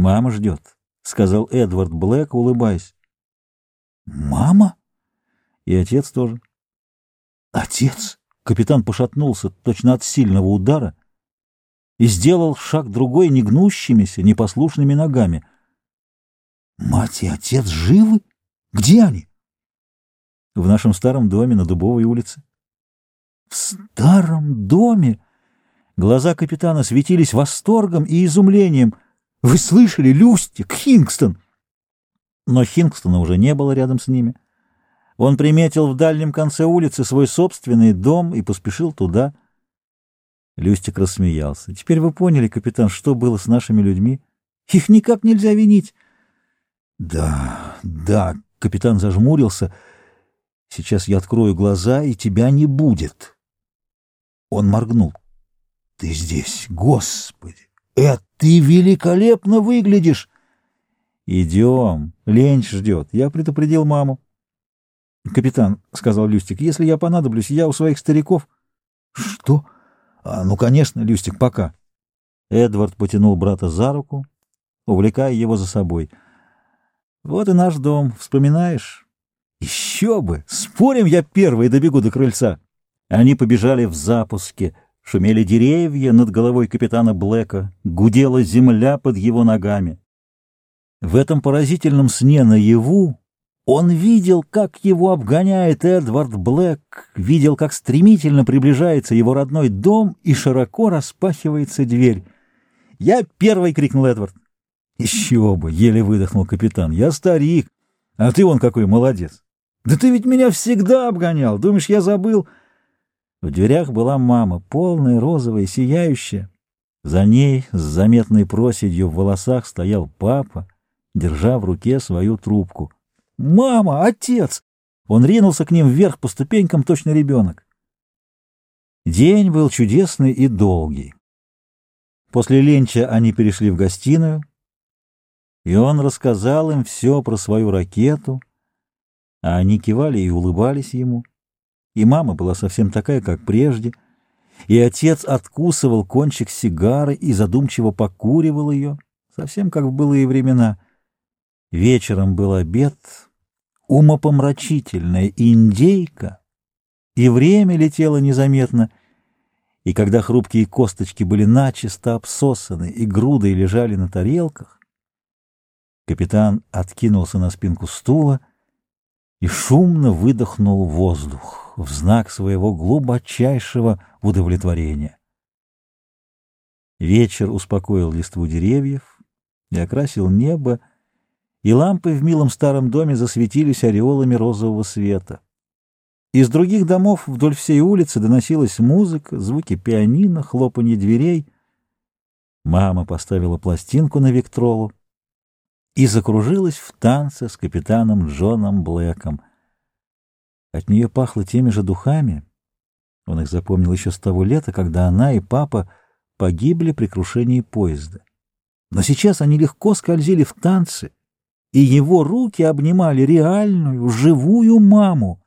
«Мама ждет», — сказал Эдвард Блэк, улыбаясь. «Мама?» «И отец тоже». «Отец?» Капитан пошатнулся точно от сильного удара и сделал шаг другой негнущимися, непослушными ногами. «Мать и отец живы? Где они?» «В нашем старом доме на Дубовой улице». «В старом доме?» Глаза капитана светились восторгом и изумлением. «Вы слышали, Люстик, Хингстон?» Но Хингстона уже не было рядом с ними. Он приметил в дальнем конце улицы свой собственный дом и поспешил туда. Люстик рассмеялся. «Теперь вы поняли, капитан, что было с нашими людьми? Их никак нельзя винить». «Да, да», — капитан зажмурился. «Сейчас я открою глаза, и тебя не будет». Он моргнул. «Ты здесь, Господи! Эд, ты великолепно выглядишь!» «Идем, Ленч ждет. Я предупредил маму». «Капитан», — сказал Люстик, — «если я понадоблюсь, я у своих стариков». «Что? А, ну, конечно, Люстик, пока». Эдвард потянул брата за руку, увлекая его за собой. «Вот и наш дом, вспоминаешь?» «Еще бы! Спорим, я первый добегу до крыльца!» Они побежали в запуске. Шумели деревья над головой капитана Блэка, гудела земля под его ногами. В этом поразительном сне наяву он видел, как его обгоняет Эдвард Блэк, видел, как стремительно приближается его родной дом и широко распахивается дверь. «Я первый!» — крикнул Эдвард. «Еще бы!» — еле выдохнул капитан. «Я старик, а ты вон какой молодец! Да ты ведь меня всегда обгонял! Думаешь, я забыл?» В дверях была мама, полная, розовая, сияющая. За ней, с заметной проседью в волосах, стоял папа, держа в руке свою трубку — «Мама! Отец!» Он ринулся к ним вверх по ступенькам, точно ребенок. День был чудесный и долгий. После ленча они перешли в гостиную, и он рассказал им все про свою ракету, а они кивали и улыбались ему. И мама была совсем такая, как прежде, и отец откусывал кончик сигары и задумчиво покуривал ее, совсем как в былые времена. Вечером был обед, умопомрачительная индейка, и время летело незаметно, и когда хрупкие косточки были начисто обсосаны и грудой лежали на тарелках, капитан откинулся на спинку стула и шумно выдохнул воздух в знак своего глубочайшего удовлетворения. Вечер успокоил листву деревьев и окрасил небо, и лампы в милом старом доме засветились ореолами розового света. Из других домов вдоль всей улицы доносилась музыка, звуки пианино, хлопанье дверей. Мама поставила пластинку на Виктролу и закружилась в танце с капитаном Джоном Блэком. От нее пахло теми же духами. Он их запомнил еще с того лета, когда она и папа погибли при крушении поезда. Но сейчас они легко скользили в танцы, и его руки обнимали реальную, живую маму.